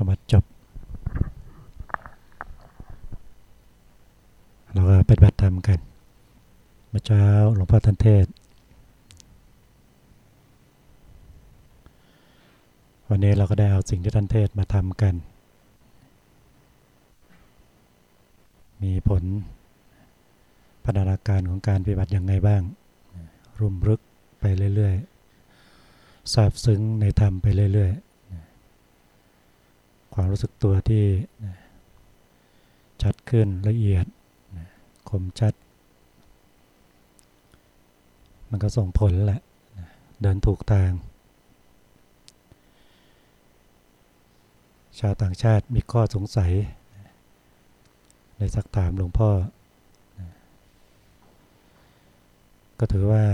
ธรรมจบ เราก็ปฏิบัติธรรมกัน เมื่อเช้าหลวงพ่อทันเทศ วันนี้เราก็ได้เอาสิ่งที่ท่านเทศมาทำกัน มีผลพัฒนาการของการปฏิบัติอย่างไงบ้าง รุ่มรึกไปเรื่อยๆซาบซึ้งในธรรมไปเรื่อยๆ ความรู้สึกตัวที่ชัดขึ้นละเอียดคมชัด มันก็ส่งผลแหละเดินถูกทาง ชาวต่างชาติมีข้อสงสัยเลยสักถามหลวงพ่อ ก็ถือว่า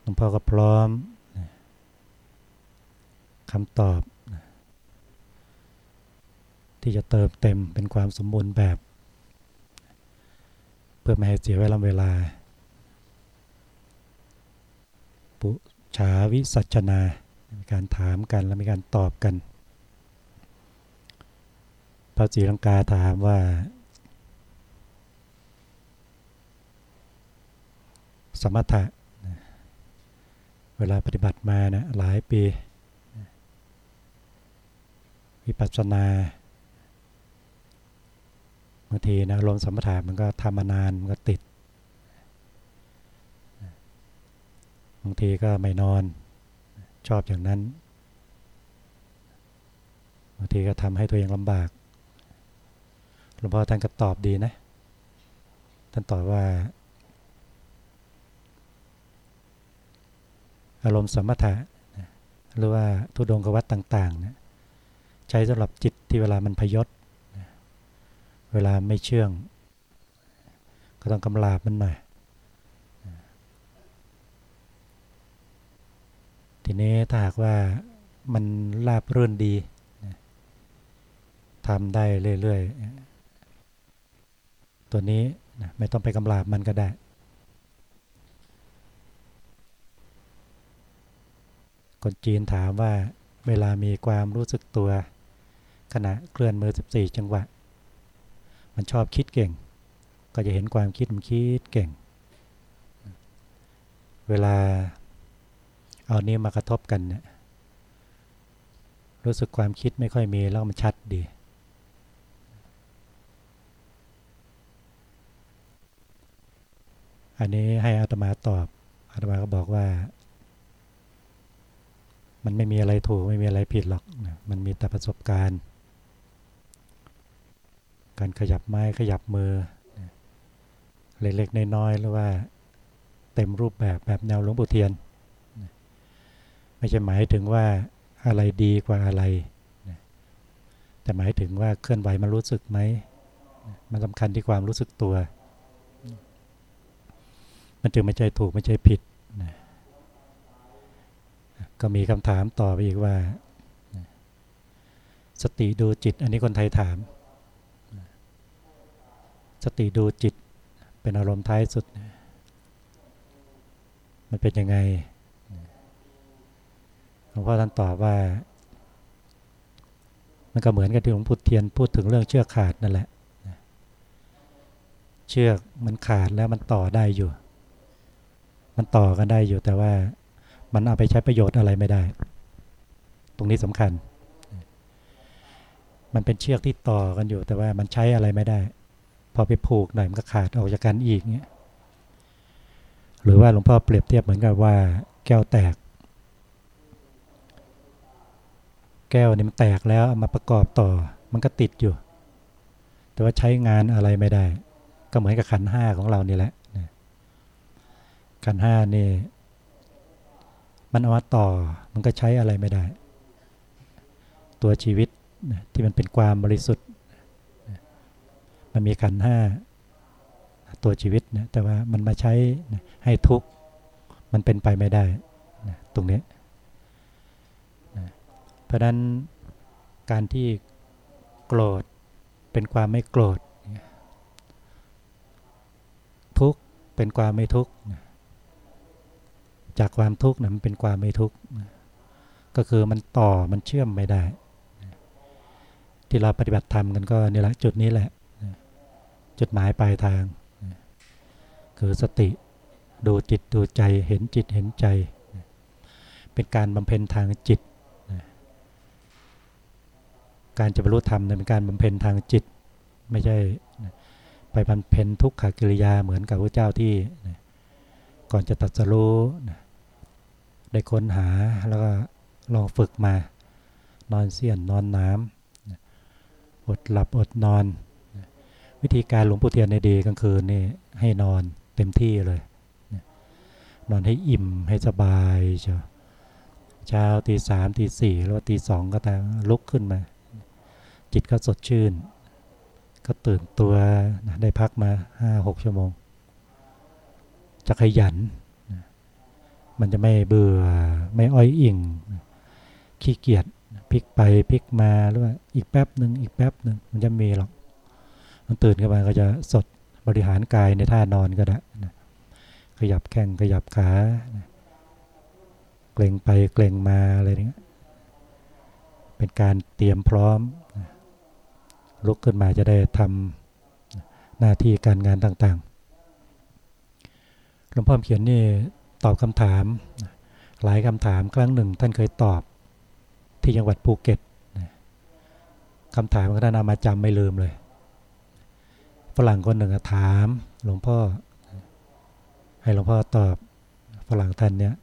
หลวงพ่อก็พร้อมคำตอบ ที่จะเติมเต็มเป็นความสมบูรณ์แบบ เพื่อไม่ให้เสียเวลาเวลา ปุชาวิสัชนา มีการถามกันและมีการตอบกัน พระศรีลังกาถามว่า สมถะ เวลาปฏิบัติมานะหลายปี วิปัสสนา บางทีนะลมสมถะมันก็ทำมานานมันก็ติดบางทีก็ไม่นอนชอบอย่างนั้นบางทีก็ทำให้ตัวเองลำบากหลวงพ่อท่านก็ตอบดีนะท่านตอบว่า อารมณ์สมถะหรือว่าทุดงกวัตต่างๆนะใช้สำหรับจิตที่เวลามันพยศ เวลาไม่เชื่อง ก็ต้องกำลาบมันหน่อย ทีนี้ถ้าหากว่ามันราบรื่นดีทำได้เรื่อยๆ ตัวนี้ไม่ต้องไปกำลาบมันก็ได้คนจีนถามว่าเวลามีความรู้สึกตัว ขณะเคลื่อนมือ 14 จังหวะ มันชอบคิดเก่ง ก็จะเห็นความคิดมันคิดเก่ง เวลาเอานี้มากระทบกันเนี่ยรู้สึกความคิดไม่ค่อยมีแล้วมันชัดดี อันนี้ให้อาตมาตอบอาตมาก็บอกว่า มันไม่มีอะไรถูกไม่มีอะไรผิดหรอก มันมีแต่ประสบการณ์ การขยับไม้ขยับมือ เล็กๆน้อยๆหรือว่าเต็มรูปแบบแบบแนวหลวงปู่เทียน ไม่ใช่หมายถึงว่าอะไรดีกว่าอะไร แต่หมายถึงว่าเคลื่อนไหวมันรู้สึกไหม มันสำคัญที่ความรู้สึกตัว มันจึงไม่ใช่ถูกไม่ใช่ผิด ก็มีคำถามต่อไปอีกว่า สติดูจิต อันนี้คนไทยถาม สติดูจิตเป็นอารมณ์ท้ายสุด มันเป็นยังไงหลวงพ่อท่านตอบว่า มันก็เหมือนกับที่หลวงพุทเทียนพูดถึงเรื่องเชือกขาดนั่นแหละ เชือกมันขาดแล้วมันต่อได้อยู่ มันต่อกันได้อยู่แต่ว่ามันเอาไปใช้ประโยชน์อะไรไม่ได้ ตรงนี้สำคัญ มันเป็นเชือกที่ต่อกันอยู่แต่ว่ามันใช้อะไรไม่ได้ พอไปผูกหน่อยมันก็ขาดออกจากกันอีกเงี้ยหรือว่าหลวงพ่อเปรียบเทียบเหมือนกับว่าแก้วแตก แก้วนี่มันแตกแล้วามาประกอบต่อ มันก็ติดอยู่ แต่ว่าใช้งานอะไรไม่ได้ ก็เหมือนกับขันห้าของเรานี่แหละขันห้านี่มันเอามาต่อมันก็ใช้อะไรไม่ได้ ตัวชีวิตที่มันเป็นความบริสุทธิ์ มันมีขันห้าตัวชีวิตนะแต่ว่ามันมาใช้ให้ทุกข์มันเป็นไปไม่ได้ตรงนี้เพราะนั้นการที่โกรธเป็นความไม่โกรธ ทุกข์เป็นความไม่ทุกข์จากความทุกข์นะมันเป็นความไม่ทุกข์ก็คือมันต่อมันเชื่อมไม่ได้ ที่เราปฏิบัติธรรมกันก็นี่แหละจุดนี้แหละ จุดหมายปลายทาง คือสติดูจิตดูใจเห็นจิตเห็นใจ เป็นการบำเพ็ญทางจิต การจะบรรลุธรรมเป็นการบำเพ็ญทางจิต ไม่ใช่ไปบำเพ็ญทุกขกิริยาเหมือนกับพระเจ้าที่ก่อนจะตัดสรู้ได้ค้นหาแล้วก็ลองฝึกมานอนเสี้ยนนอนน้ำอดหลับอดนอน วิธีการหลวงปู่เทียนในดีกลางคืนนี่ให้นอนเต็มที่เลย นอนให้อิ่มให้สบายเช้าเช้าตีสามตีสี่แล้วตีสองก็แต่ลุกขึ้นมา จิตก็สดชื่น ก็ตื่นตัวได้พักมาห้าหกชั่วโมง จะขยัน มันจะไม่เบื่อไม่อ้อยอิ่ง ขี้เกียจพลิกไปพลิกมาหรือว่าอีกแป๊บหนึ่งอีกแป๊บหนึ่งมันจะมีหรอก มันตื่นขึ้นมาก็จะสดบริหารกายในท่านอนก็ได้นะขยับแข้งขยับขาเกรงไปเกรงมาอะไรเนี้ยเป็นการเตรียมพร้อม ลุกขึ้นมาจะได้ทำหน้าที่การงานต่างๆหลวงพ่อเขียนนี่ตอบคำถาม หลายคำถามครั้งหนึ่ง ท่านเคยตอบที่จังหวัดภูเก็ตคำถามก็ท่านเอามาจำไม่ลืมเลย ฝรั่งคนหนึ่งถาม หลวงพ่อ ให้หลวงพ่อตอบฝรั่งท่านเนี้ย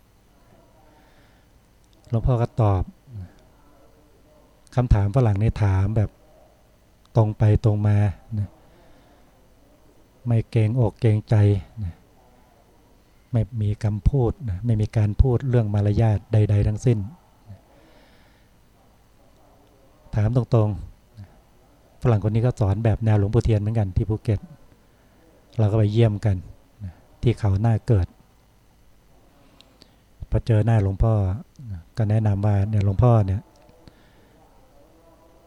หลวงพ่อก็ตอบคำถามฝรั่งนี่ถามแบบตรงไปตรงมาไม่เกรงอกเกรงใจนะไม่มีคำพูดนะไม่มีการพูดเรื่องมารยาทใด ๆ ทั้งสิ้น ถามตรงๆ รั่งคนนี้ก็สอนแบบแนวหลวงปู่เทียนเหมือนกันที่ภูเก็ต เราก็ไปเยี่ยมกันที่เขาหน้าเกิดพอเจอหน้าหลวงพ่อก็แนะนำว่าเนี่ยหลวงพ่อเนี่ย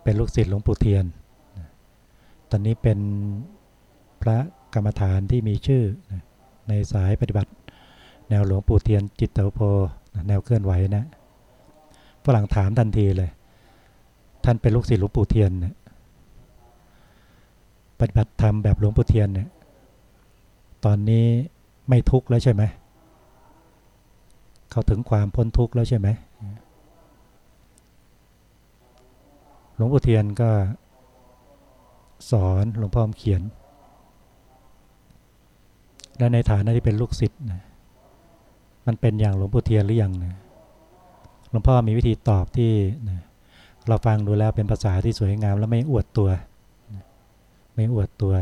เป็นลูกศิษย์หลวงปู่เทียน ตอนนี้เป็นพระกรรมฐานที่มีชื่อในสายปฏิบัติ แนวหลวงปู่เทียนจิตเตโพแนวเคลื่อนไหวนะฝรั่งถามทันทีเลย ท่านเป็นลูกศิษย์หลวงปู่เทียนเนี่ย ปฏิบัติธรรมแบบหลวงปู่เทียนเนี่ยตอนนี้ไม่ทุกข์แล้วใช่ไหมเขาถึงความพ้นทุกข์แล้วใช่ไหมหลวงปู่เทียนก็สอนหลวงพ่อเขียน และในฐานะที่เป็นลูกศิษย์นะมันเป็นอย่างหลวงปู่เทียนหรือยังนะหลวงพ่อมีวิธีตอบที่นะเราฟังดูแล้วเป็นภาษาที่สวยงามและไม่อวดตัว ไม่อวดตัว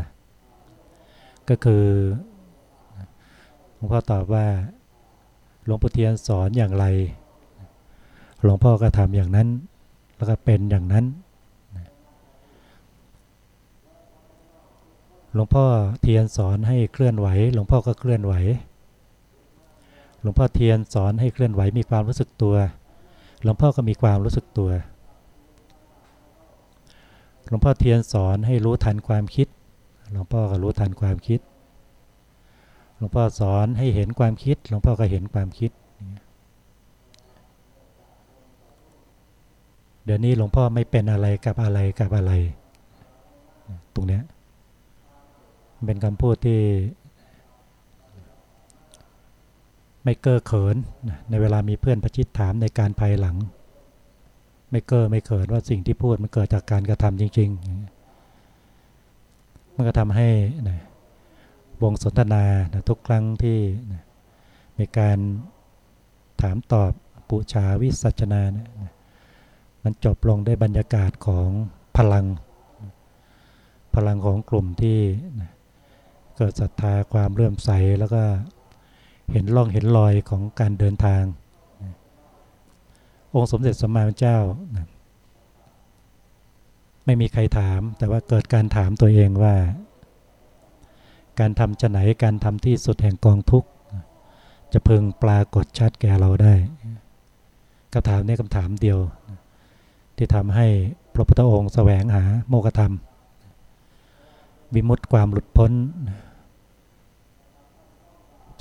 ก็คือหลวงพ่อตอบว่าหลวงปู่เทียนสอนอย่างไร หลวงพ่อก็ทำอย่างนั้น แล้วก็เป็นอย่างนั้นหลวงพ่อเทียนสอนให้เคลื่อนไหว หลวงพ่อก็เคลื่อนไหว หลวงพ่อเทียนสอนให้เคลื่อนไหวมีความรู้สึกตัว หลวงพ่อก็มีความรู้สึกตัว หลวงพ่อเทียนสอนให้รู้ทันความคิด หลวงพ่อก็รู้ทันความคิด หลวงพ่อสอนให้เห็นความคิด หลวงพ่อก็เห็นความคิด เดี๋ยวนี้หลวงพ่อไม่เป็นอะไรกับอะไรกับอะไร ตรงนี้เป็นคำพูดที่ไม่เก้อเขินในเวลามีเพื่อนประชิดถามในการภายหลัง ไม่เก้อไม่เขินว่าสิ่งที่พูดมันเกิดจากการกระทำจริง ๆ มันก็ทำให้นะวงสนทนานะทุกครั้งที่นะมีการถามตอบปุชาวิสัชนานะมันจบลงได้บรรยากาศของพลัง พลังของกลุ่มที่นะเกิดศรัทธาความเลื่อมใสแล้วก็เห็นร่องเห็นรอยของการเดินทาง องค์สมเด็จสมมาเจ้าไม่มีใครถาม แต่ว่าเกิดการถามตัวเองว่า การทำจะไหนการทำที่สุดแห่งกองทุกข์จะพึงปรากฏชัดแก่เราได้คำถามนี้คำถามเดียว ที่ทำให้พระพุทธองค์แสวงหาโมกธรรมวิมุตติความหลุดพ้น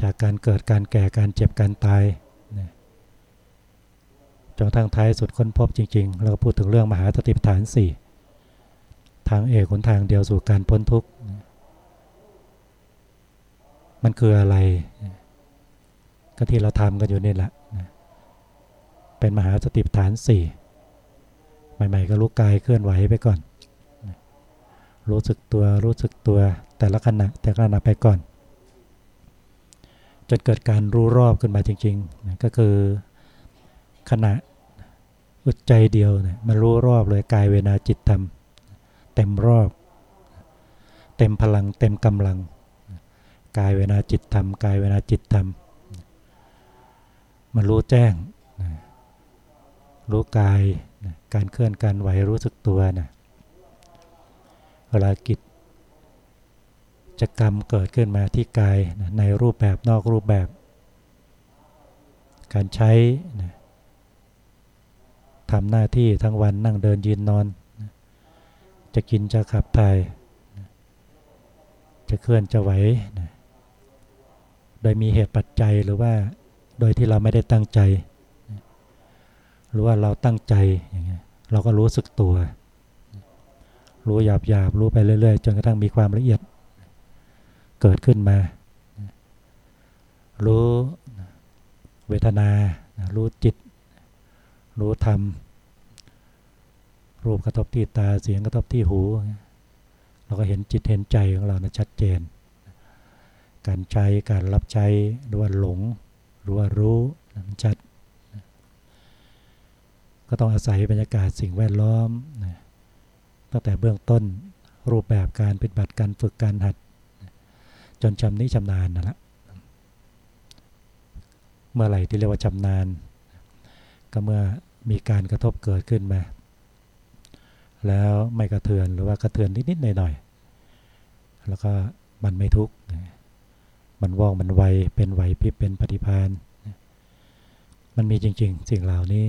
จากการเกิดการแก่การเจ็บการตาย จนทั้งท้ายสุดค้นพบจริงๆเราก็พูดถึงเรื่องมหาสติปัฏฐานสี่ทางเอกหนทางเดียวสู่การพ้นทุกข์ มันคืออะไร ก็ที่เราทำกันอยู่นี่แหละ เป็นมหาสติปัฏฐานสี่ใหม่ๆ ก็รู้กายเคลื่อนไหวไปก่อน รู้สึกตัวรู้สึกตัวแต่ละขณะแต่ละขณะไปก่อนจนเกิดการรู้รอบขึ้นมาจริง ๆ ก็คือขณะ อุดใจเดียวเนี่ยมันรู้รอบเลยกายเวนาจิตธรรม เต็มรอบ เต็มพลัง เต็มกำลัง กายเวนาจิตธรรม กายเวนาจิตธรรม มันรู้แจ้ง รู้กาย การเคลื่อนการไหวรู้สึกตัวนะเวลากิจจกรรมเกิดขึ้นมาที่กายในรูปแบบนอกรูปแบบ การใช้ ทำหน้าที่ทั้งวันนั่งเดินยืนนอน จะกินจะขับถ่าย จะเคลื่อนจะไหว โดยมีเหตุปัจจัยหรือว่าโดยที่เราไม่ได้ตั้งใจ หรือว่าเราตั้งใจอย่างเงี้ยเราก็รู้สึกตัว รู้หยาบหยาบรู้ไปเรื่อย ๆ จนกระทั่งมีความละเอียด เกิดขึ้นมา รู้เวทนา รู้จิต รู้ธรรม รูปกระทบที่ตาเสียงกระทบที่หู เราก็เห็นจิตเห็นใจของเรานะชัดเจน การใช้การรับใช้หรือว่าหลงหรือว่ารู้มันชัด ก็ต้องอาศัยบรรยากาศสิ่งแวดล้อมตั้งแต่เบื้องต้นรูปแบบการปฏิบัติการฝึกการหัด จนชำนิชำนาญนั่นแหละเมื่อไหร่ที่เรียกว่าชำนาญ ก็เมื่อ มีการกระทบเกิดขึ้นมา แล้วไม่กระเทือนหรือว่ากระเทือนนิดๆหน่อยๆแล้วก็มันไม่ทุกข์มันว่องมันไวเป็นไหวพริบเป็นปฏิพานมันมีจริง ๆ สิ่งเหล่านี้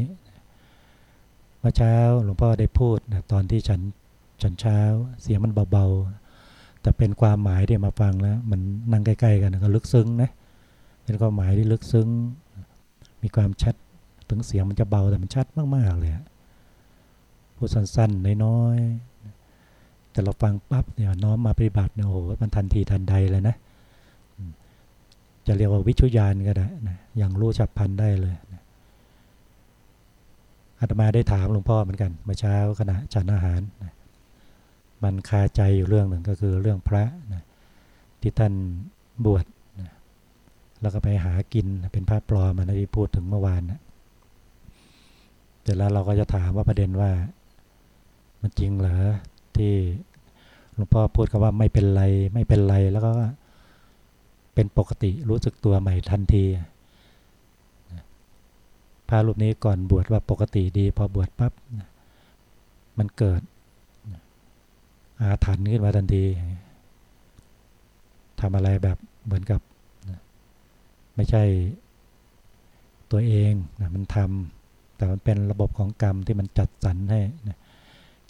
เมื่อเช้าหลวงพ่อได้พูดนะตอนที่ฉันฉันเช้า เสียงมันเบาๆ แต่เป็นความหมายที่มาฟังแล้ว มันนั่งใกล้ๆกันก็ลึกซึ้งนะเป็นความหมายที่ลึกซึ้ง มีความชัด ถึงเสียงมันจะเบาแต่มันชัดมาก ๆ เลยพูดสั้นๆน้อยๆแต่เราฟังปั๊บเนี่ยน้อมมาปฏิบัติเนี่ยโอ้โหมันทันทีทันใดเลยนะ จะเรียกว่าวิชุยานก็ได้นะอย่างรู้ฉับพันได้เลยนะอาตมาได้ถามหลวงพ่อเหมือนกันเมื่อเช้าขณะฉันอาหารนะมันคาใจอยู่เรื่องหนึ่งก็คือเรื่องพระนะที่ท่านบวชนะแล้วก็ไปหากินเป็นพระปลอมนะที่พูดถึงเมื่อวานนะ ร็จแล้วเราก็จะถามว่าประเด็นว่า มันจริงเหรอที่หลวงพ่อพูดกับว่าไม่เป็นไร ไม่เป็นไรแล้วก็เป็นปกติรู้สึกตัวใหม่ทันทีพระรูปนี้ก่อนบวชว่าปกติดี พอบวชปั๊บมันเกิด อาถรรพ์ขึ้นมาทันทีทำอะไรแบบเหมือนกับ ไม่ใช่ตัวเองนะมันทำ แต่มันเป็นระบบของกรรมที่มันจัดสรรให้นะ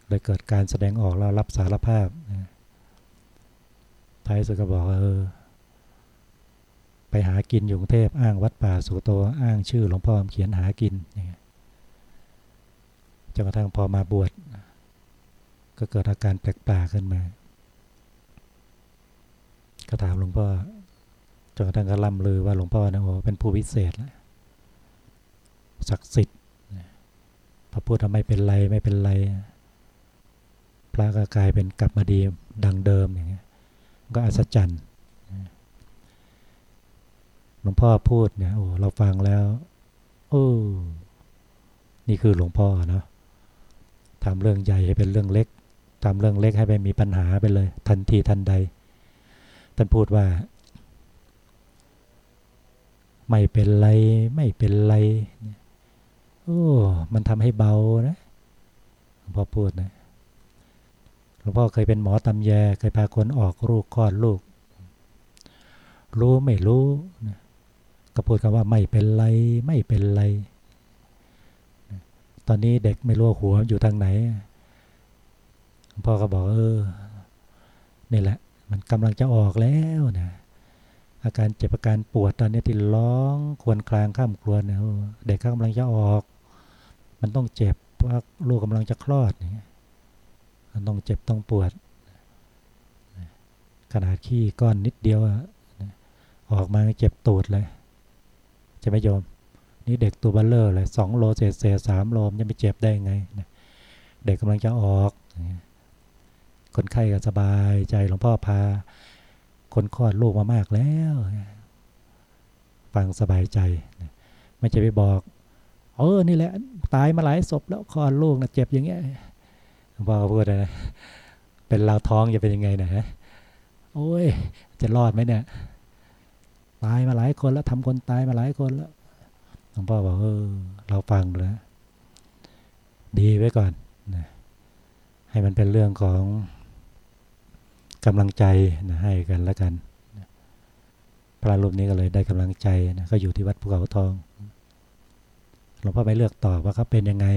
เลยเกิดการแสดงออกแล้วรับสารภาพนะท้ายสุดก็บอกเออ ไปหากินอยู่กรุงเทพอ้างวัดป่าสุโตอ้างชื่อหลวงพ่อเขียนหากินจนกระทั่งพอมาบวชก็เกิดอาการแปลกๆขึ้นมาก็ถามหลวงพ่อจนกระทั่งก็ล่ำลือว่าหลวงพ่อนะโอ้เป็นผู้วิเศษแล้วศักดิ์สิทธิ์ พระพุทธไม่เป็นไรไม่เป็นไร พระก็กลายเป็นกลับมาดีดังเดิมอย่างเงี้ยก็อัศจรรย์หลวงพ่อพูดเนี่ยโอ้เราฟังแล้วโอ้นี่คือหลวงพ่อเนาะทำเรื่องใหญ่ให้เป็นเรื่องเล็กทำเรื่องเล็กให้ไปมีปัญหาไปเลย ทันทีทันใด ท่านพูดว่า ไม่เป็นไร ไม่เป็นไร โอ้มันทำให้เบานะหลวงพ่อพูดนะหลวงพ่อเคยเป็นหมอตำแยเคยพาคนออกลูกคลอดลูก รู้ไม่รู้นะก็พูดกันว่าไม่เป็นไรไม่เป็นไร ตอนนี้เด็กไม่รู้หัวอยู่ทางไหนหลวงพ่อก็บอกเออนี่แหละ มันกำลังจะออกแล้วนะอาการเจ็บอาการปวดตอนนี้ที่ร้องควรคลางข้ามครวเนี่ยเด็กกำลังจะออก มันต้องเจ็บเพราะลูกกำลังจะคลอดเนี่ยมันต้องเจ็บต้องปวดขนาดขี้ก้อนนิดเดียวออกมาเจ็บตูดเลยจะไม่ยอมนี่เด็กตัวบัลเลอร์เลยสองโลเศษเศษสามโลจะไม่เจ็บได้ไงเด็กกำลังจะออกคนไข้ก็สบายใจหลวงพ่อพา คนคลอดลูกมามากแล้วฟังสบายใจ ไม่จะไปบอกเออนี่แหละ ตายมาหลายศพแล้วคลอดลูกนะเจ็บอย่างเงี้ยหลวงพ่อพูดนะเป็นเราท้องจะเป็นยังไงนะโอ้ย จะรอดไหมเนี่ยตายมาหลายคนแล้วทำคนตายมาหลายคนแล้วหลวงพ่อบอกเออเราฟังแล้วดีไว้ก่อนนะให้มันเป็นเรื่องของกำลังใจนะให้กันแล้วกัน พระรูปนี้ก็เลยได้กำลังใจนะก็อยู่ที่วัดภูเขาทอง หลวงพ่อไม่เลือกตอบว่าเขาเป็นยังไง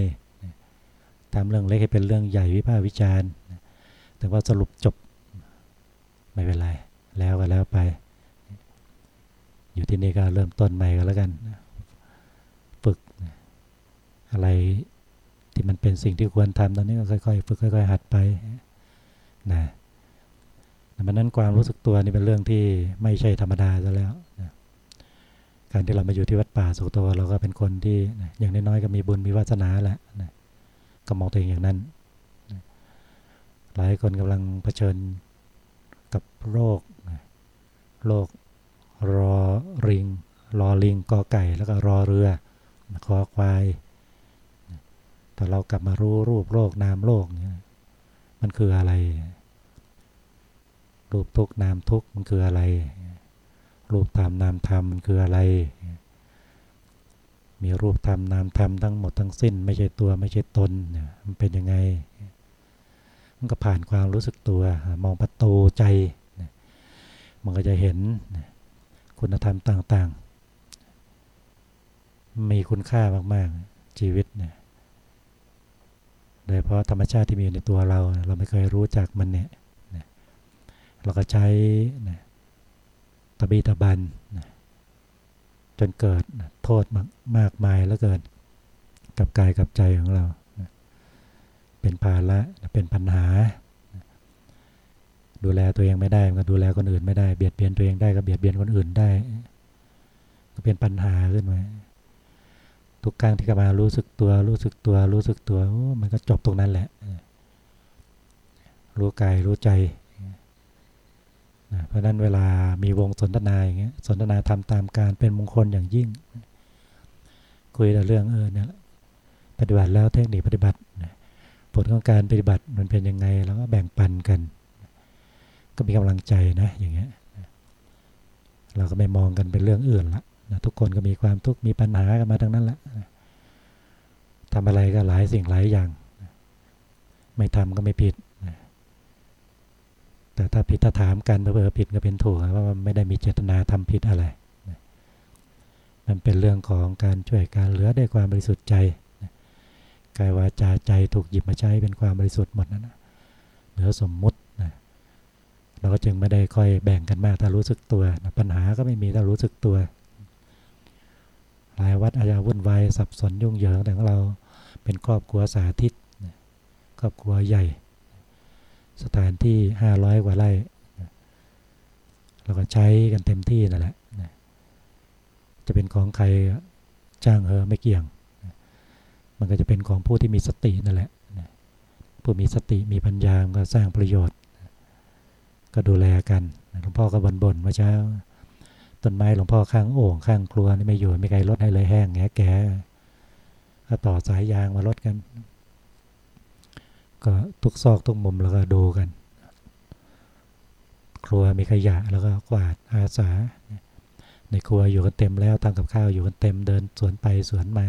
ทำเรื่องเล็กให้เป็นเรื่องใหญ่วิพากษ์วิจารณ์แต่ว่าสรุปจบไม่เป็นไร แล้วก็แล้วไป อยู่ที่นี่ก็เริ่มต้นใหม่ก็แล้วกัน ฝึกอะไรที่มันเป็นสิ่งที่ควรทำตอนนี้ก็ค่อยๆฝึกค่อย ๆ หัดไปนะดังนั้นความรู้สึกตัวนี่เป็นเรื่องที่ไม่ใช่ธรรมดาซะแล้วนะ การที่เรามาอยู่ที่วัดป่าสุโตเราก็เป็นคนที่อย่างน้อยๆก็มีบุญมีวาสนาแหละก็มองตัวเองอย่างนั้น หลายคนกำลังเผชิญกับโรคโรครอริง รอลิงกอไก่แล้วก็รอเรือคอควายแต่เรากลับมารู้รูปโลกนามโลกเนี่ยมันคืออะไร รูปทุกนามทุกมันคืออะไร รูปธรรมนามธรรมมันคืออะไร มีรูปธรรมนามธรรมทั้งหมดทั้งสิ้น ไม่ใช่ตัวไม่ใช่ตนมันเป็นยังไง มันก็ผ่านความรู้สึกตัว มองประตูใจ มันก็จะเห็นคุณธรรมต่างๆ มีคุณค่ามากๆชีวิตเนี่ยโดยเพราะธรรมชาติที่มีในตัวเรา เราไม่เคยรู้จักมันเนี่ยเราก็ใช้ตะ บีตบันจนเกิดโทษมากมายแล้วเกิดกับกายกับใจของเรา เป็นภาระเป็นปัญหา ดูแลตัวเองไม่ได้ก็ดูแลคนอื่นไม่ได้เบียดเบียนตัวเองได้ก็เบียดเบียนคนอื่นได้ ก็เป็นปัญหาขึ้นมาทุกครั้งที่กลับมารู้สึกตัว รู้สึกตัว รู้สึกตัวมันก็จบตรงนั้นแหละ รู้กายรู้ใจ เพราะนั้นเวลามีวงสนทนาอย่างเงี้ยสนทนาทำตามการเป็นมงคลอย่างยิ่ง คุยแต่เรื่องเออเนี่ยปฏิบัติแล้วเทคนิคปฏิบัติผลของการปฏิบัติมันเป็นยังไงแล้วก็แบ่งปันกัน ก็มีกำลังใจนะอย่างเงี้ยเราก็ไม่มองกันเป็นเรื่องอื่นละนะทุกคนก็มีความทุกข์มีปัญหากันมาทั้งนั้นแหละทำอะไรก็หลายสิ่งหลายอย่าง ไม่ทำก็ไม่ผิด แต่ถ้าผิดถ้าถามกันเพื่อผิดก็เป็นถูกว่ามันไม่ได้มีเจตนาทำผิดอะไร มันเป็นเรื่องของการช่วยการเหลือได้ความบริสุทธิ์ใจกายวาจาใจถูกหยิบมาใช้เป็นความบริสุทธิ์หมดนะเหลือสมมุตินะเราก็จึงไม่ได้ค่อยแบ่งกันมากถ้ารู้สึกตัวนะปัญหาก็ไม่มีถ้ารู้สึกตัวหลายวัดอาจจะวุ่นวายสับสนยุ่งเหยิงแต่ของเราเป็นครอบครัวสาธิตครอบครัวใหญ่ สถานที่ห้าร้อยกว่าไร่เราก็ใช้กันเต็มที่นั่นแหละจะเป็นของใครจ้างเออไม่เกี่ยง มันก็จะเป็นของผู้ที่มีสตินั่นแหละผู้มีสติมีปัญญาก็สร้างประโยชน์ ก็ดูแลกันหลวงพ่อก็บ่นๆเมื่อเช้าต้นไม้หลวงพ่อข้างโอ่งข้างครัวนี่ไม่อยู่ไม่ใครลดให้เลยแห้งแงแก่ก็ต่อสายยางมาลดกัน ก็ทุกซอกทุกมุมแล้วก็ดูกัน ครัวมีขยะแล้วก็กวาดอาสา ในครัวอยู่กันเต็มแล้วทำกับข้าวอยู่กันเต็มเดินสวนไปสวนมา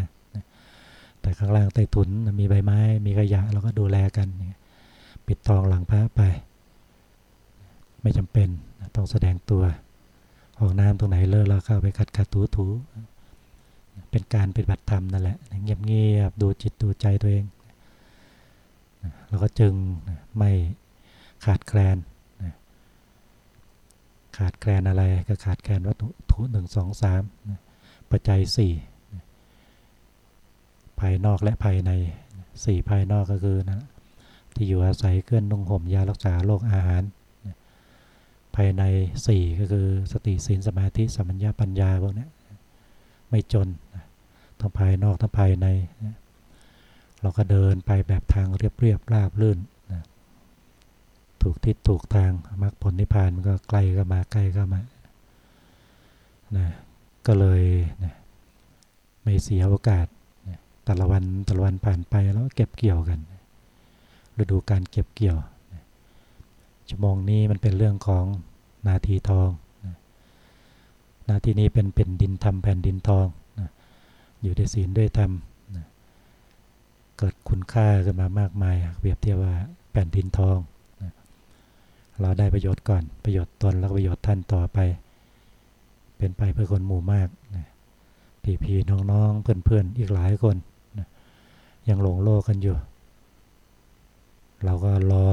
แต่ข้างล่างใต้ถุนมีใบไม้ มีขยะเราก็ดูแลกัน ปิดทองหลังพระไป ไม่จำเป็นต้องแสดงตัวห้องน้ำตรงไหนเลอะเราเข้าไปขัดขัดถูถูเป็นการปฏิบัติธรรมนั่นแหละเงียบเงียบดูจิตดูใจตัวเอง เราก็จึงไม่ขาดแคลน ขาดแคลนอะไรก็ขาดแคลนวัตถุหนึ่งสองสามปัจจัยสี่ภายนอกและภายในสี่ภายนอกก็คือนะที่อยู่อาศัยเคลื่อนนุ่งห่มยารักษาโรคอาหาร ภายใน 4 ก็คือสติศีลสมาธิสัมปัญญาปัญญาพวกนี้ไม่จนทั้งภายนอกทั้งภายใน เราก็เดินไปแบบทางเรียบๆราบลื่นถูกทิศถูกทางมรรคผลนิพพานมันก็ใกล้ก็มาใกล้ก็มานะก็เลยนะไม่เสียโอกาสนะแต่ละวันแต่ละวันผ่านไปแล้วเก็บเกี่ยวกันฤดูการเก็บเกี่ยวนะชั่วโมงนี้มันเป็นเรื่องของนาทีทองนะนาทีนี้เป็นเป็นดินทำแผ่นดินทองนะอยู่ในศีลด้วยธรรม กิดคุณค่าขึ้นมามากมายเปรียบเทียบว่าแผ่นดินทอง เราได้ประโยชน์ก่อนประโยชน์ตนแล้วประโยชน์ท่านต่อไป เป็นไปเพื่อคนหมู่มากพี่พี่น้องๆเพื่อนๆอีกหลายคนยังหลงโลกกันอยู่ เราก็รอ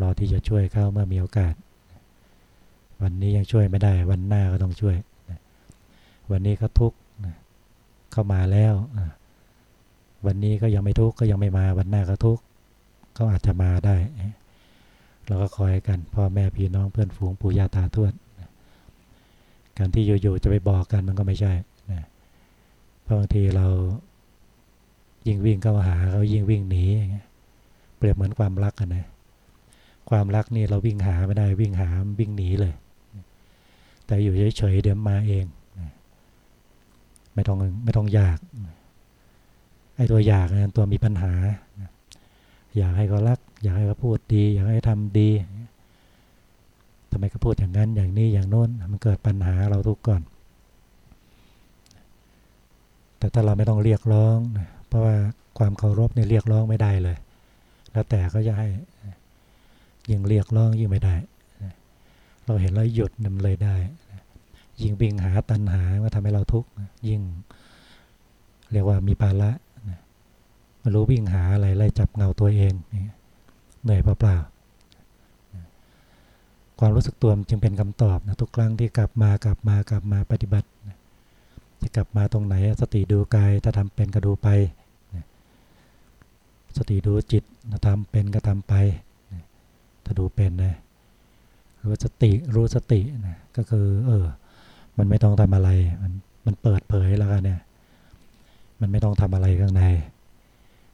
รอที่จะช่วยเขาเมื่อมีโอกาส วันนี้ยังช่วยไม่ได้ วันหน้าก็ต้องช่วย วันนี้เขาทุกข์เข้ามาแล้ว วันนี้ก็ยังไม่ทุกข์ก็ยังไม่มาวันหน้าก็ทุกข์เขาอาจจะมาได้ เราก็คอยกันพ่อแม่พี่น้องเพื่อนฝูงปู่ย่าตาทวดการที่อยู่ๆจะไปบอกกันมันก็ไม่ใช่นะเพราะบางทีเรายิ่งวิ่งเข้าหาเขายิ่งวิ่งหนีเปรียบเหมือนความรักกันนะความรักนี่เราวิ่งหาไม่ได้วิ่งหาวิ่งหนีเลย แต่อยู่เฉยๆเดี๋ยวมาเอง ไม่ต้องไม่ต้องอยาก ไอ้ตัวอยากนะตัวมีปัญหา อยากให้เขารัก อยากให้เขาพูดดี อยากให้ทำดีทำไมเขาพูดอย่างนั้นอย่างนี้อย่างโน้น มันเกิดปัญหาเราทุกก่อน แต่ถ้าเราไม่ต้องเรียกร้อง เพราะว่าความเคารพเนี่ยเรียกร้องไม่ได้เลย แล้วแต่ก็จะให้ยิ่งเรียกร้องยิ่งไม่ได้ เราเห็นแล้วหยุดมันเลยได้ ยิ่งวิ่งหาตันหาว่าทำให้เราทุกข์ยิ่ง เรียกว่ามีภาระ ไม่รู้วิ่งหาอะไรไล่จับเงาตัวเองเหนื่อยเปล่าๆความรู้สึกตัวจึงเป็นคำตอบนะทุกครั้งที่กลับมากลับมากลับมาปฏิบัติจะกลับมาตรงไหนสติดูกายถ้าทำเป็นก็ดูไป สติดูจิตทำเป็นก็ทำไป ถ้าดูเป็นนะรู้สติรู้สตินะก็คือ เออ มันไม่ต้องทำอะไร มันมันเปิดเผยแล้วกันเนี่ยมันไม่ต้องทำอะไรข้างใน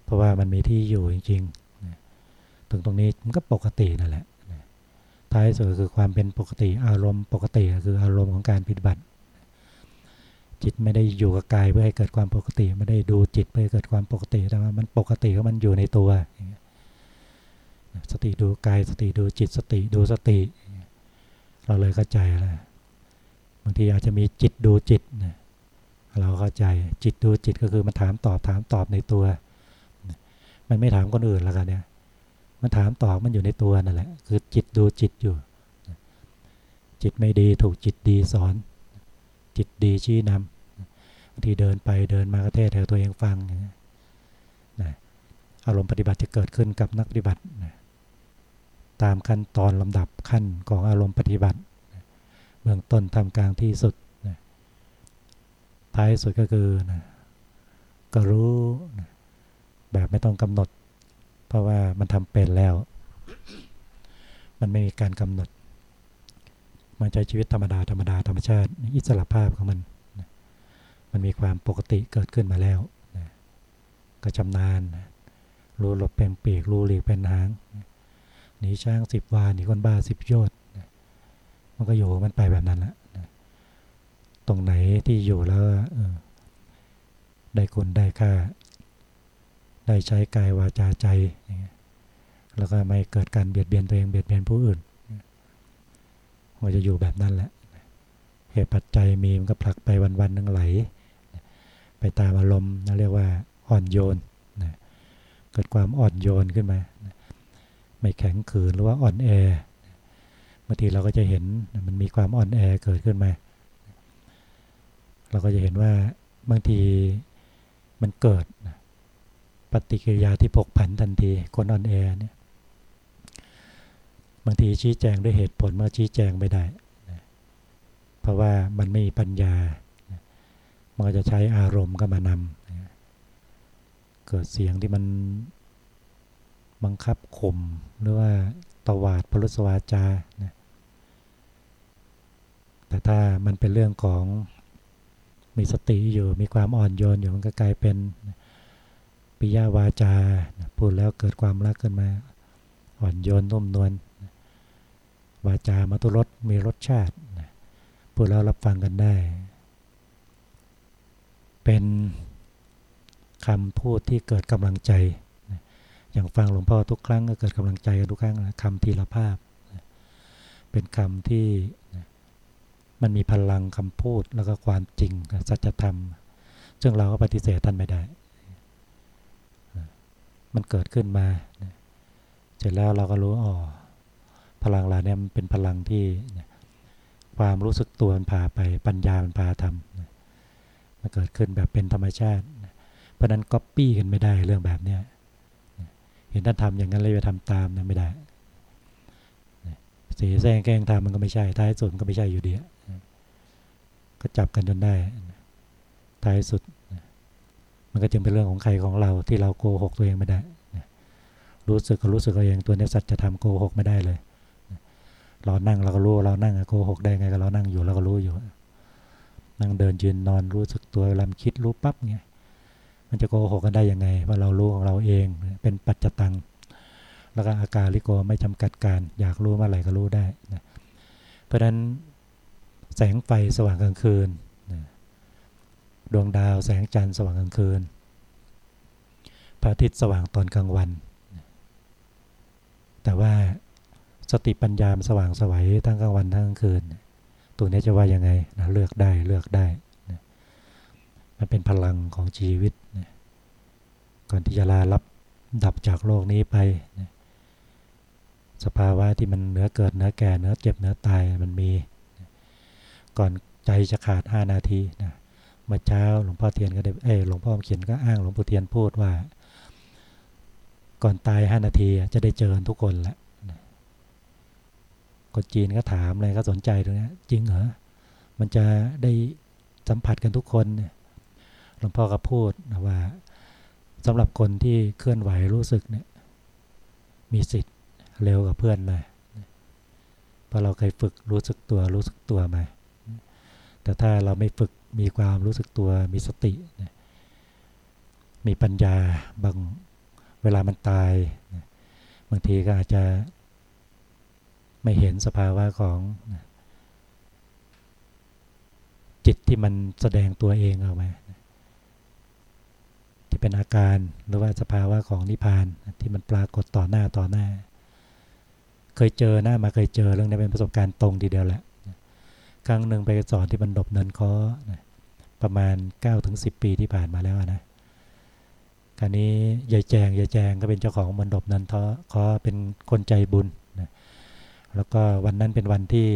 เพราะว่ามันมีที่อยู่จริงๆถึงตรงนี้มันก็ปกตินั่นแหละท้ายสุดคือความเป็นปกติอารมณ์ปกติคืออารมณ์ของการปฏิบัติ จิตไม่ได้อยู่กับกายเพื่อให้เกิดความปกติไม่ได้ดูจิตเพื่อให้เกิดความปกติแต่ว่ามันปกติก็มันอยู่ในตัว สติดูกายสติดูจิตสติดูสติ เราเลยเข้าใจแล้วบางทีอาจจะมีจิตดูจิตเราเข้าใจจิตดูจิตก็คือมันถามตอบถามตอบในตัว มันไม่ถามคนอื่นแล้วกันเนี่ย มันถามตอบมันอยู่ในตัวนั่นแหละ คือจิตดูจิตอยู่ จิตไม่ดีถูกจิตดีสอน จิตดีชี้นำบางทีเดินไปเดินมากระเทศแถวตัวเองฟังนะอารมณ์ปฏิบัติจะเกิดขึ้นกับนักปฏิบัตินะตามขั้นตอนลำดับขั้นของอารมณ์ปฏิบัติเบื้องต้นทำกลางที่สุดนะท้ายสุดก็คือนะก็รู้นะ แบบไม่ต้องกำหนด เพราะว่ามันทำเป็นแล้ว มันไม่มีการกำหนด มันใช้ชีวิตธรรมดาธรรมดาธรรมชาติ อิสระภาพของมัน มันมีความปกติเกิดขึ้นมาแล้วก็ชำนาญรู้หลบเป็นปีกรู้หลีกเป็นหางหนีช้างสิบวานหนีคนบ้าสิบโยชน์มันก็อยู่มันไปแบบนั้นแหละตรงไหนที่อยู่แล้วได้คุณได้ค่า ได้ใช้กายวาจาใจ แล้วก็ไม่เกิดการเบียดเบียนตัวเองเบียดเบียนผู้อื่นมันจะอยู่แบบนั้นแหละ เหตุปัจจัยมีมันก็ผลักไปวันๆนึงไหล ไปตามอารมณ์นั่นเรียกว่าอ่อนโยน เกิดความอ่อนโยนขึ้นมา ไม่แข็งขืนหรือว่าอ่อนแอบางทีเราก็จะเห็นมันมีความอ่อนแอเกิดขึ้นมา เราก็จะเห็นว่าบางทีมันเกิด ปฏิกิริยาที่ผกผันทันที คนอ่อนแอเนี่ยบางทีชี้แจงด้วยเหตุผลเมื่อชี้แจงไม่ได้เพราะว่ามันไม่มีปัญญามันก็จะใช้อารมณ์ก็มานำเกิดเสียงที่มันบังคับข่มหรือว่าตวาดพลุสวาจานะแต่ถ้ามันเป็นเรื่องของมีสติอยู่มีความอ่อนโยนอยู่มันก็กลายเป็น ปิยาวาจา พูดแล้วเกิดความรักขึ้นมา อ่อนโยนนุ่มนวลวาจามาตุรสมีรสชาติพูดแล้วรับฟังกันได้ เป็นคำพูดที่เกิดกำลังใจ อย่างฟังหลวงพ่อทุกครั้งก็เกิดกำลังใจกันทุกครั้งคำทีละภาพ เป็นคำที่มันมีพลังคำพูดแล้วก็ความจริงสัจธรรม ซึ่งเราก็ปฏิเสธท่านไม่ได้ มันเกิดขึ้นมา เสร็จแล้วเราก็รู้อ๋อพลังเราเนี่ยมันเป็นพลังที่ความรู้สึกตัวมันพาไปปัญญามันพาทำมันเกิดขึ้นแบบเป็นธรรมชาติ เพราะนั้นก๊อปปี้กันไม่ได้เรื่องแบบเนี้ยเห็นท่านทำอย่างนั้นเลยไปทำตามนะไม่ได้เสียแซงแกล้งทำมันก็ไม่ใช่ท้ายสุดมันก็ไม่ใช่อยู่ดีก็จับกันจนได้ท้ายสุด มันก็จึงเป็นเรื่องของใครของเราที่เราโกหกตัวเองไม่ได้รู้สึกก็รู้สึกเองตัวนี้สัจจะทำโกหกไม่ได้เลย เรานั่งเราก็รู้เรานั่งโกหกได้ไงก็เรานั่งอยู่เราก็รู้อยู่ นั่งเดินยืนนอนรู้สึกตัวลาคิดรู้ปั๊บไงมันจะโกหกกันได้ยังไงว่าเรารู้ของเราเองเป็นปัจจตัง แล้วก็อาการลิโกไม่จำกัดการ อยากรู้เมื่อไหร่ก็รู้ได้นะเพราะฉะนั้นแสงไฟสว่างกลางคืน ดวงดาวแสงจันทร์สว่างกลางคืน พระอาทิตย์สว่างตอนกลางวัน แต่ว่าสติปัญญามสว่างสวัยทั้งกลางวันทั้งกลางคืน ตัวนี้จะว่ายังไงนะเลือกได้เลือกได้นะมันเป็นพลังของชีวิตนะก่อนที่จะลารับดับจากโลกนี้ไปนะสภาวะที่มันเหนือเกิดเนื้อแก่เนื้อเจ็บเนื้อตายมันมี ก่อนใจจะขาดห้านาทีนะ มื่อเช้าหลวงพ่อเทียนก็ได้เออหลวงพ่อเขียนก็อ้างหลวงปู่เทียนพูดว่า ก่อนตายห้านาทีจะได้เจอทุกคนแหละคนจีนก็ถามอะไรก็สนใจตรงนี้จริงเหรอมันจะได้สัมผัสกันทุกคนหลวงพ่อก็พูดว่าสำหรับคนที่เคลื่อนไหวรู้สึกเนี่ย มีสิทธิ์เร็วกับเพื่อนเลยเพราะเราเคยฝึกรู้สึกตัวรู้สึกตัวมา แต่ถ้าเราไม่ฝึก มีความรู้สึกตัวมีสติ มีปัญญาบางเวลามันตายบางทีก็อาจจะไม่เห็นสภาวะของจิตที่มันแสดงตัวเองออกมาที่เป็นอาการหรือว่าสภาวะของนิพพานที่มันปรากฏต่อหน้าต่อหน้า เคยเจอหน้ามาเคยเจอเรื่องนี้เป็นประสบการณ์ตรงทีเดียวแหละ ครั้งหนึ่งไปสอนที่บันดบเนินคอประมาณ9ถึง10 ปีที่ผ่านมาแล้วนะคราวนี้ยายแจงยายแจงก็เป็นเจ้าของบันดบเนินคอเป็นคนใจบุญนะแล้วก็วันนั้นเป็นวันที่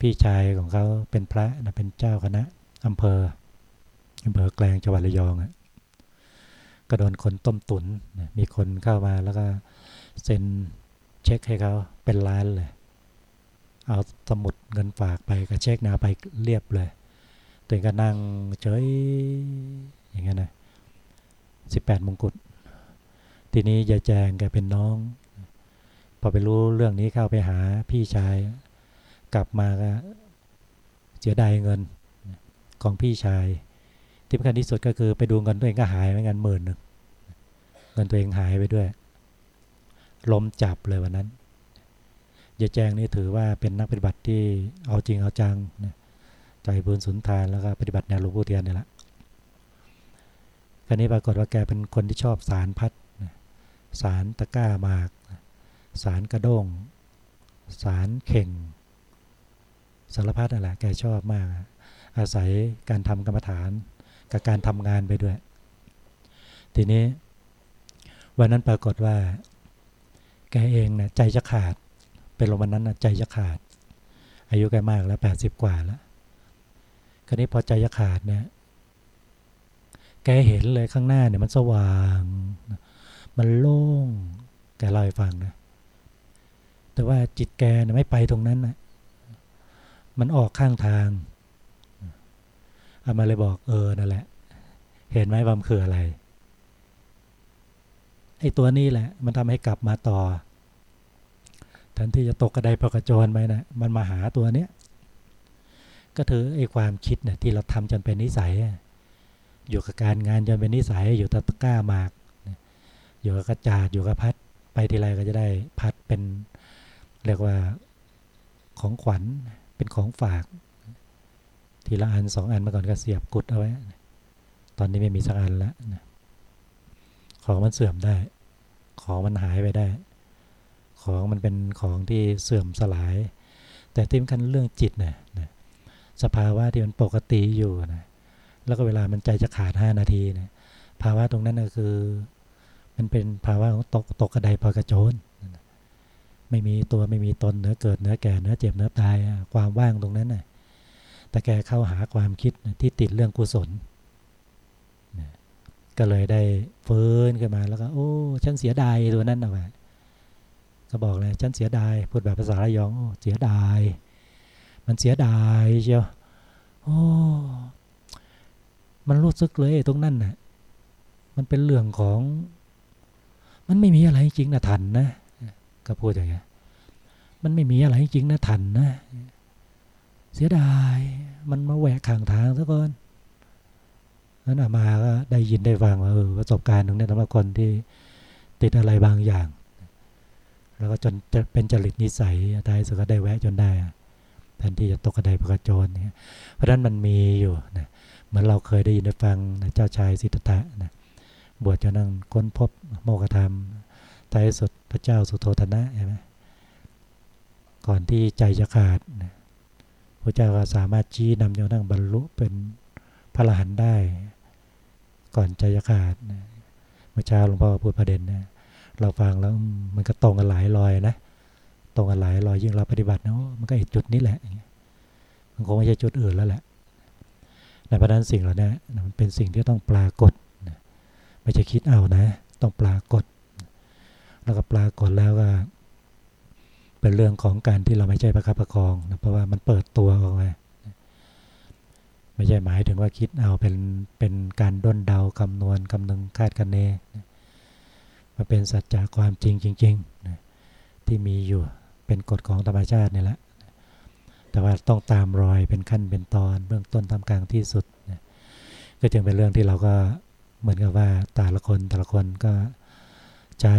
พี่ชายของเขาเป็นพระนะเป็นเจ้าคณะอำเภออำเภอแกลงจังหวัดระยองอะก็โดนคนต้มตุนนะมีคนเข้ามาแล้วก็เซ็นเช็คให้เขาเป็นล้านเลย เอาสมุดเงินฝากไปก็เช็คนาไปเรียบเลยตัวเองก็นั่งเฉยอย่างเงี้ยนะสิบแปดมงกุฎทีนี้ยายแจงแกเป็นน้อง พอไปรู้เรื่องนี้เข้าไปหาพี่ชาย กลับมาก็เสียดายเงินของพี่ชาย ที่สำคัญที่สุดก็คือไปดูเงินตัวเองก็หายไปเงินหมื่นหนึ่งเงินตัวเองหายไปด้วยล้มจับเลยวันนั้น ยายแจงนี่ถือว่าเป็นนักปฏิบัติที่เอาจริงเอาจังใจบุญสุนทานแล้วก็ปฏิบัติแนวหลวงพ่อเทียนนี่แหละคราวนี้ปรากฏว่าแกเป็นคนที่ชอบสารพัดสารตะก้าหมาก สารกระด้ง สารเข่ง สารพัดอะไรแหละแกชอบมาก อาศัยการทำกรรมฐานกับการทำงานไปด้วย ทีนี้วันนั้นปรากฏว่า แกเองนะใจจะขาด เป็นลมวันนั้นนะใจจะขาด อายุแกมากแล้วแปดสิบกว่าแล้วคราวนี้พอใจจะขาดเนี่ย แกเห็นเลยข้างหน้าเนี่ยมันสว่าง มันโล่ง แกเล่าให้ฟังนะ แต่ว่าจิตแกเนี่ยไม่ไปตรงนั้นนะมันออกข้างทางอามาเลยบอกเออนั่นแหละ เห็นไหมว่ามันคืออะไรไอ้ตัวนี้แหละ มันทำให้กลับมาต่อ ทนที่จะตกกระไดพอกระโจนไปนะมันมาหาตัวเนี้ยก็ถือไอ้ความคิดเนี่ยที่เราทำจนเป็นนิสัย อยู่กับการงานจนเป็นนิสัย อยู่ตะก้าหมาก อยู่กับกระจาดอยู่กับพัดไปทีไรก็จะได้พัดเป็นเรียกว่าของขวัญเป็นของฝาก ทีละอันสองอันมาก่อนก็เสียบกุดเอาไว้ ตอนนี้ไม่มีสักอันแล้วของมันเสื่อมได้ ของมันหายไปได้ ของมันเป็นของที่เสื่อมสลาย แต่ที่สำคัญเรื่องจิตเนี่ยสภาวะที่มันปกติอยู่นะแล้วก็เวลามันใจจะขาดห้านาทีนะภาวะตรงนั้นก็คือ มันเป็นภาวะของตกตกกระไดพอกระโจนไม่มีตัวไม่มีตนเนื้อเกิดเนื้อแก่เนื้อเจ็บเนื้อตายความว่างตรงนั้นน่ะแต่แกเข้าหาความคิดที่ติดเรื่องกุศลก็เลยได้ฟื้นขึ้นมาแล้วก็ โอ้ ฉันเสียดายตัวนั้นนะว่า ก็บอกเลยฉันเสียดาย พูดแบบภาษาระยองเสียดาย มันเสียดายเชียวโอ้มันรู้สึกเลยตรงนั้นน่ะมันเป็นเรื่องของ มันไม่มีอะไรจริงนะทันนะก็พูดอย่างเงี้ยมันไม่มีอะไรจริงนะทันนะเสียดาย มันมาแหวกข้างทางซะก่อนนั้นมาก็ได้ยินได้ฟังว่าเออประสบการณ์ตรงนี้สำหรับคนที่ติดอะไรบางอย่าง แล้วก็จนจะเป็นจริตนิสัยท้ายสุดก็ได้แวะจนได้แทนที่จะตกกระไดประกโจนเนี่ยเพราะนั้นมันมีอยู่นะเหมือนเราเคยได้ยินได้ฟังนะเจ้าชายสิทธัตถะนะบวชจนนั่งค้นพบโมกธรรมท้ายสุดพระเจ้าสุโธธนะใช่ไหมก่อนที่ใจจะขาดนะพระเจ้าก็สามารถชี้นำจนนั่งบรรลุเป็นพระอรหันต์ได้ ก่อนใจจะขาดนะเมื่อเช้าหลวงพ่อพูดประเด็นนะ เราฟังแล้วมันก็ตรงกันหลายรอยนะ ตรงกันหลายรอยยิ่งเราปฏิบัติเนาะมันก็เอีกจุดนี้แหละมันคงไม่ใช่จุดอื่นแล้วแหละในประเด็นสิ่งเหล่านี้มันเป็นสิ่งที่ต้องปรากฏไม่ใช่คิดเอานะ ต้องปรากฏ แล้วก็ปรากฏแล้วก็เป็นเรื่องของการที่เราไม่ใช่ประคับประคองนะเพราะว่ามันเปิดตัวออกมาไม่ใช่หมายถึงว่าคิดเอาเป็นเป็นการด้นเดาคำนวณคำนึงคาดคะเน มาเป็นสัจจะความจริงจริงๆนะที่มีอยู่เป็นกฎของธรรมชาตินี่แหละ แต่ว่าต้องตามรอยเป็นขั้นเป็นตอน เบื้องต้นทำกลางที่สุดนะก็จึงเป็นเรื่องที่เราก็เหมือนกับว่าแต่ละคนแต่ละคนก็ใช้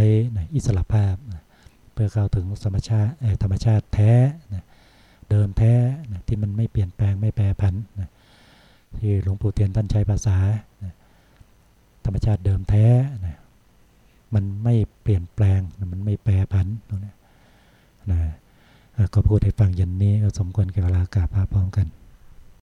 อิสระภาพเพื่อเข้าถึงธรรมชาติธรรมชาติแท้เดิมแท้ที่มันไม่เปลี่ยนแปลงไม่แปรผันที่หลวงปู่เทียนท่านใช้ภาษาธรรมชาติเดิมแท้ มันไม่เปลี่ยนแปลงมันไม่แปรผันตรงนี้นะก็พูดให้ฟังยันนี้ก็สมควรกับเวลากาพาพร้อมกัน